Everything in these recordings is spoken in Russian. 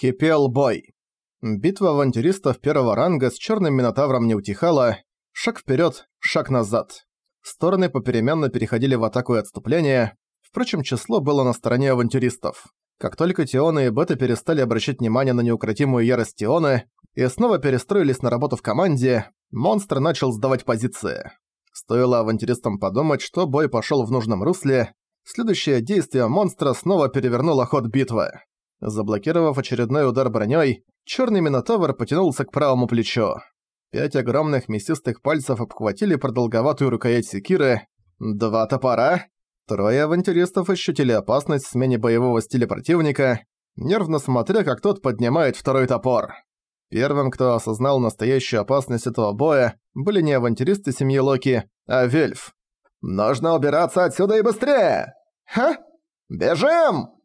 Кипел бой. Битва авантюристов первого ранга с черным минотавром не утихала. Шаг вперед, шаг назад. Стороны попеременно переходили в атаку и отступление. Впрочем, число было на стороне авантюристов. Как только Тионы и Бета перестали обращать внимание на неукротимую ярость Тионы и снова перестроились на работу в команде, монстр начал сдавать позиции. Стоило авантюристам подумать, что бой пошел в нужном русле, следующее действие монстра снова перевернуло ход битвы. Заблокировав очередной удар броней, черный минотавр потянулся к правому плечу. Пять огромных мясистых пальцев обхватили продолговатую рукоять секиры. Два топора. Трое авантюристов ощутили опасность в смене боевого стиля противника, нервно смотря, как тот поднимает второй топор. Первым, кто осознал настоящую опасность этого боя, были не авантюристы семьи Локи, а Вельф. «Нужно убираться отсюда и быстрее! Ха? Бежим!»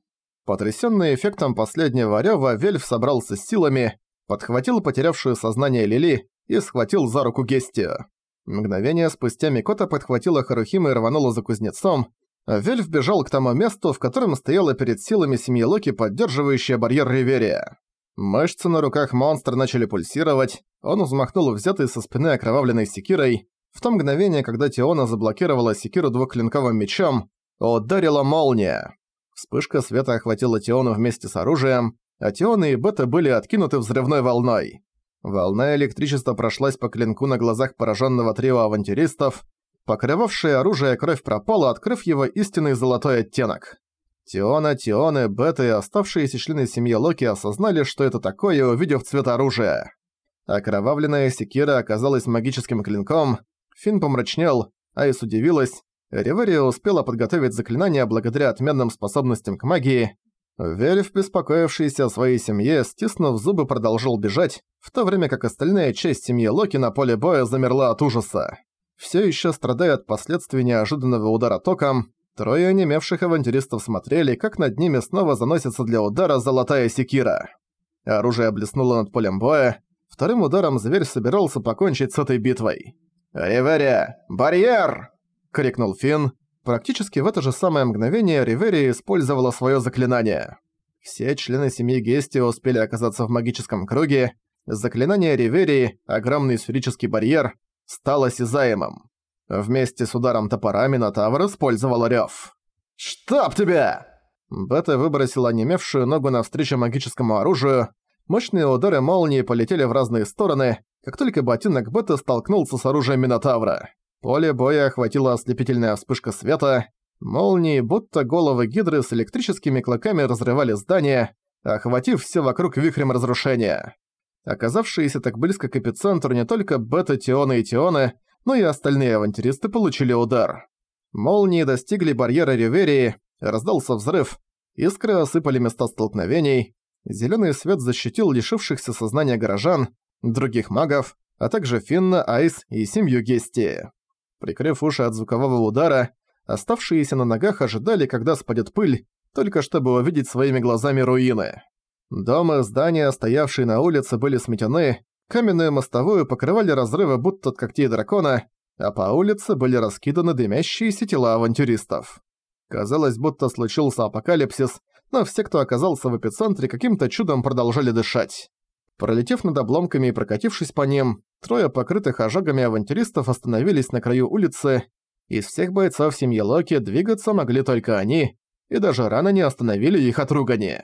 Потрясённый эффектом последнего рёва, Вельф собрался с силами, подхватил потерявшую сознание Лили и схватил за руку Гестию. Мгновение спустя Микота подхватила Харухима и рванула за кузнецом, а Вельф бежал к тому месту, в котором стояла перед силами семьи Локи поддерживающая барьер Риверия. Мышцы на руках монстра начали пульсировать, он взмахнул взятой со спины окровавленной секирой. В то мгновение, когда Тиона заблокировала секиру двухклинковым мечом, ударила молния. Вспышка света охватила Тиону вместе с оружием, а Тиона и Бета были откинуты взрывной волной. Волна электричества прошлась по клинку на глазах пораженного трио авантюристов, покрывавшее оружие кровь пропала, открыв его истинный золотой оттенок. Тиона, Тионы, Бета и оставшиеся члены семьи Локи осознали, что это такое, увидев цвет оружия. Окровавленная секира оказалась магическим клинком, Финн помрачнел, Айс удивилась, Реверия успела подготовить заклинание благодаря отменным способностям к магии. Вельф, беспокоившийся о своей семье, стиснув зубы, продолжил бежать, в то время как остальная часть семьи Локи на поле боя замерла от ужаса. Все еще страдая от последствий неожиданного удара током, трое онемевших авантюристов смотрели, как над ними снова заносится для удара золотая секира. Оружие блеснуло над полем боя, вторым ударом зверь собирался покончить с этой битвой. «Риверия! Барьер!» — крикнул Финн. Практически в это же самое мгновение Риверия использовала своё заклинание. Все члены семьи Гести успели оказаться в магическом круге. Заклинание Риверии, огромный сферический барьер, стало осязаемым. Вместе с ударом топора Минотавр использовал рёв. «Чтоб тебя!» Бета выбросила онемевшую ногу навстречу магическому оружию. Мощные удары молнии полетели в разные стороны, как только ботинок Бета столкнулся с оружием Минотавра. Поле боя охватила ослепительная вспышка света, молнии, будто головы гидры с электрическими клыками разрывали здание, охватив все вокруг вихрем разрушения. Оказавшиеся так близко к эпицентру не только бета, тионы и тионы, но и остальные авантюристы получили удар. Молнии достигли барьера Риверии, раздался взрыв, искры осыпали места столкновений, зеленый свет защитил лишившихся сознания горожан, других магов, а также Финна, Айс и семью Гестии. Прикрыв уши от звукового удара, оставшиеся на ногах ожидали, когда спадет пыль, только чтобы увидеть своими глазами руины. Дома здания, стоявшие на улице, были сметены, каменную мостовую покрывали разрывы будто от когтей дракона, а по улице были раскиданы дымящиеся тела авантюристов. Казалось, будто случился апокалипсис, но все, кто оказался в эпицентре, каким-то чудом продолжали дышать. Пролетев над обломками и прокатившись по ним, трое покрытых ожогами авантюристов остановились на краю улицы. Из всех бойцов семьи Локи двигаться могли только они, и даже рано не остановили их от ругани.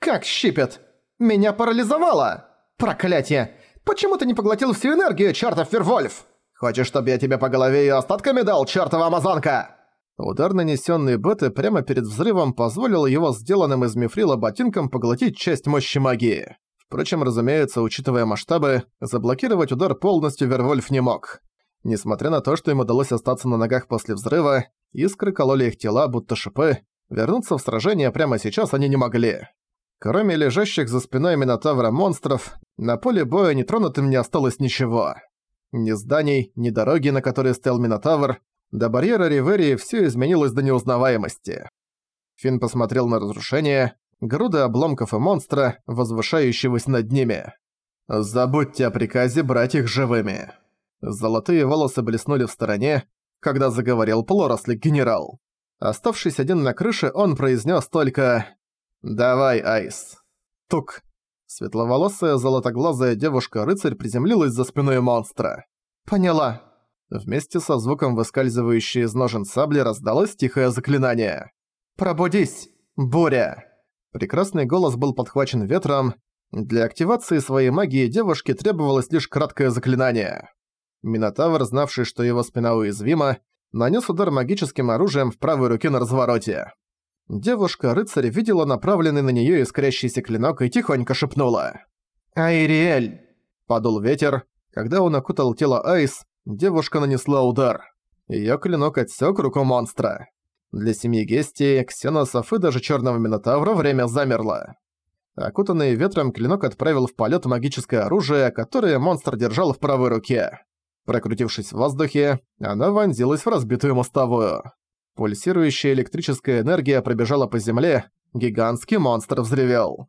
«Как щипет! Меня парализовало! Проклятие! Почему ты не поглотил всю энергию, чертов Вервольф? Хочешь, чтобы я тебе по голове и остатками дал, чертова амазонка?» Удар, нанесенный Беты прямо перед взрывом, позволил его сделанным из мифрила ботинкам поглотить часть мощи магии. Впрочем, разумеется, учитывая масштабы, заблокировать удар полностью Вервольф не мог. Несмотря на то, что им удалось остаться на ногах после взрыва, искры кололи их тела, будто шипы, вернуться в сражение прямо сейчас они не могли. Кроме лежащих за спиной Минотавра монстров, на поле боя нетронутым не осталось ничего. Ни зданий, ни дороги, на которой стоял Минотавр, до барьера Риверии все изменилось до неузнаваемости. Финн посмотрел на разрушение, груды обломков и монстра, возвышающегося над ними. «Забудьте о приказе брать их живыми». Золотые волосы блеснули в стороне, когда заговорил полурослик-генерал. Оставшись один на крыше, он произнес только «Давай, Айс». Тук. Светловолосая золотоглазая девушка-рыцарь приземлилась за спиной монстра. «Поняла». Вместе со звуком выскальзывающей из ножен сабли раздалось тихое заклинание. «Пробудись, буря!» Прекрасный голос был подхвачен ветром. Для активации своей магии девушке требовалось лишь краткое заклинание. Минотавр, знавший, что его спина уязвима, нанес удар магическим оружием в правой руке на развороте. Девушка-рыцарь видела направленный на неё искрящийся клинок и тихонько шепнула. «Айриэль!» Подул ветер. Когда он окутал тело Айс, девушка нанесла удар. Её клинок отсёк руку монстра. Для семьи Гестии, ксеносов и даже Чёрного Минотавра время замерло. Окутанный ветром клинок отправил в полёт магическое оружие, которое монстр держал в правой руке. Прокрутившись в воздухе, она вонзилась в разбитую мостовую. Пульсирующая электрическая энергия пробежала по земле, гигантский монстр взревел.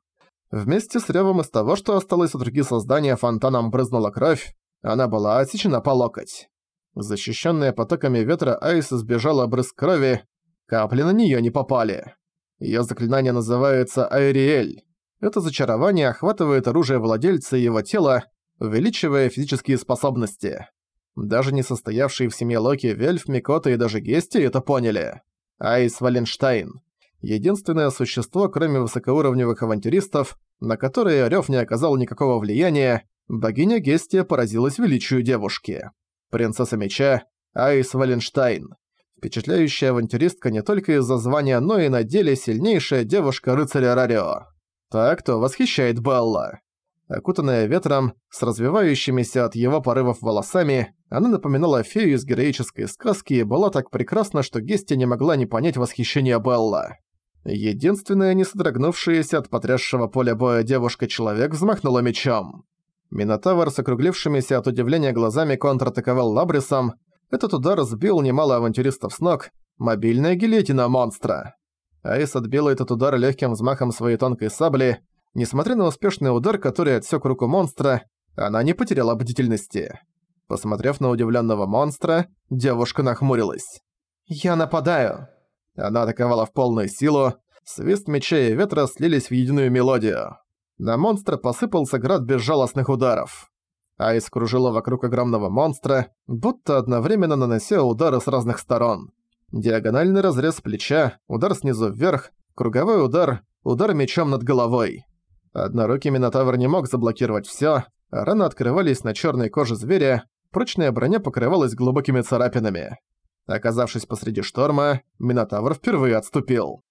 Вместе с ревом из того, что осталось от руки создания, фонтаном брызнула кровь, она была отсечена по локоть. Защищенная потоками ветра Айс избежала брызг крови, капли на нее не попали. Ее заклинание называется Айриэль. Это зачарование охватывает оружие владельца и его тело, увеличивая физические способности. Даже не состоявшие в семье Локи Вельф, Микота и даже Гести это поняли. Айс Валенштайн. Единственное существо, кроме высокоуровневых авантюристов, на которое Рёв не оказал никакого влияния, богиня Гестия поразилась величию девушки. Принцесса Меча Айс Валенштайн. Впечатляющая авантюристка не только из-за звания, но и на деле сильнейшая девушка рыцаря Рарио. Так то восхищает Белла. Окутанная ветром, с развивающимися от его порывов волосами, она напоминала фею из героической сказки и была так прекрасна, что Гести не могла не понять восхищения Белла. Единственная не содрогнувшаяся от потрясшего поля боя девушка-человек взмахнула мечом. Минотавр с округлившимися от удивления глазами контратаковал Лабрисом. Этот удар сбил немало авантюристов с ног. Мобильная гильотина монстра. Айс отбила этот удар легким взмахом своей тонкой сабли, Несмотря на успешный удар, который отсек руку монстра, она не потеряла бдительности. Посмотрев на удивленного монстра, девушка нахмурилась. «Я нападаю!» Она атаковала в полную силу, свист меча и ветра слились в единую мелодию. На монстра посыпался град безжалостных ударов. Айс кружила вокруг огромного монстра, будто одновременно нанося удары с разных сторон. Диагональный разрез плеча, удар снизу вверх, круговой удар, удар мечом над головой. Однорукий Минотавр не мог заблокировать всё, раны открывались на чёрной коже зверя, прочная броня покрывалась глубокими царапинами. Оказавшись посреди шторма, Минотавр впервые отступил.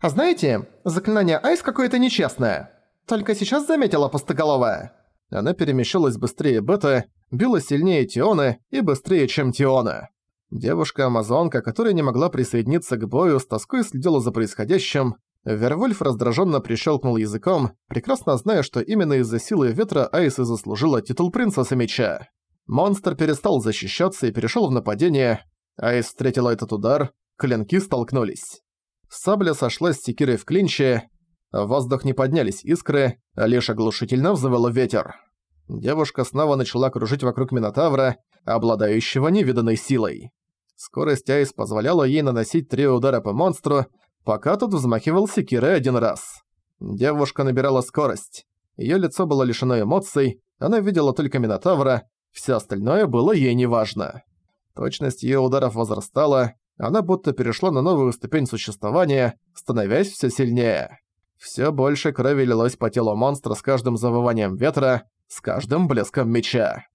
«А знаете, заклинание Айс какое-то нечестное. Только сейчас заметила пустоголовая». Она перемещалась быстрее Бета, била сильнее Тионы и быстрее, чем Тиона. Девушка-амазонка, которая не могла присоединиться к бою, с тоской следила за происходящим, Вервольф раздраженно прищелкнул языком, прекрасно зная, что именно из-за силы ветра Айс и заслужила титул принцессы меча. Монстр перестал защищаться и перешел в нападение. Айс встретила этот удар, клинки столкнулись. Сабля сошлась с секирой в клинче, в воздух не поднялись искры, а лишь оглушительно взвыл ветер. Девушка снова начала кружить вокруг Минотавра, обладающего невиданной силой. Скорость Айс позволяла ей наносить три удара по монстру, пока тот взмахивал секирой один раз. Девушка набирала скорость. Её лицо было лишено эмоций, она видела только Минотавра, всё остальное было ей неважно. Точность её ударов возрастала, она будто перешла на новую ступень существования, становясь всё сильнее. Всё больше крови лилось по телу монстра с каждым завыванием ветра, с каждым блеском меча.